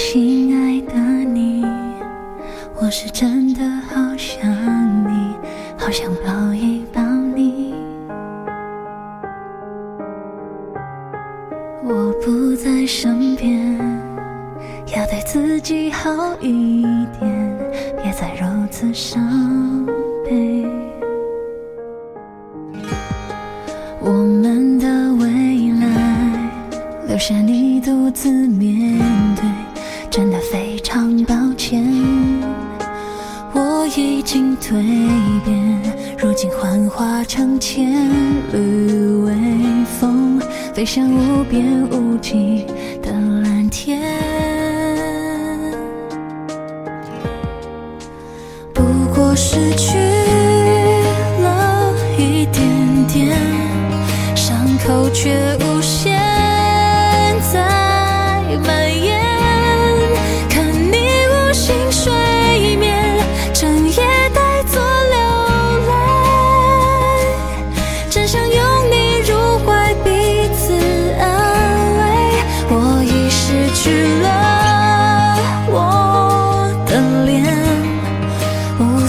亲爱的你我是真的好想你好想抱一抱你。我不在身边要对自己好一点别再如此伤悲。我们的未来留下你独自非常抱歉我已经蜕变如今幻化成千缕微风飞向无边无际的蓝天。不过失去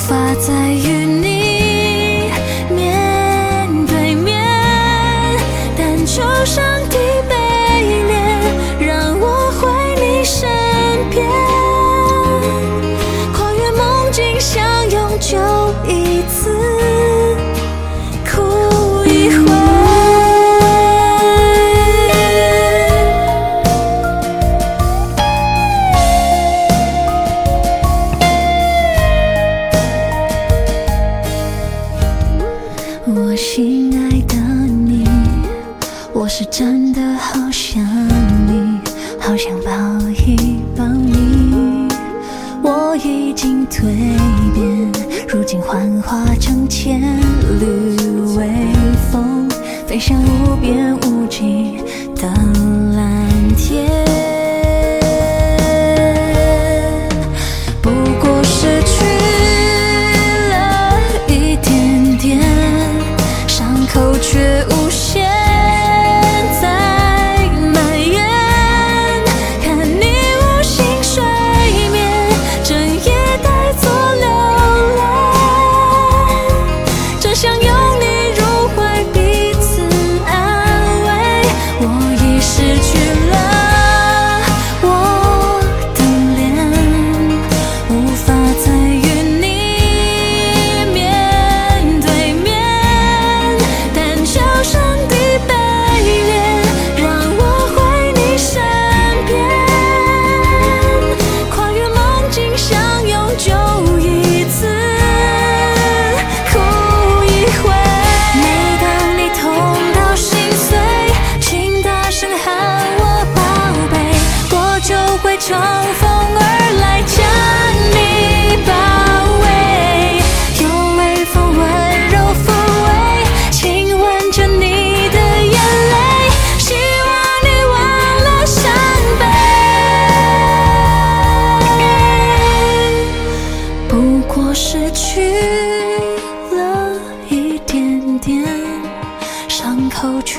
发在是真的好想你好想抱一抱你。我已经蜕变如今幻化成千缕微风飞向无边无际的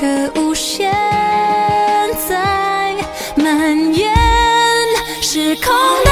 刻无限在蔓延时空。的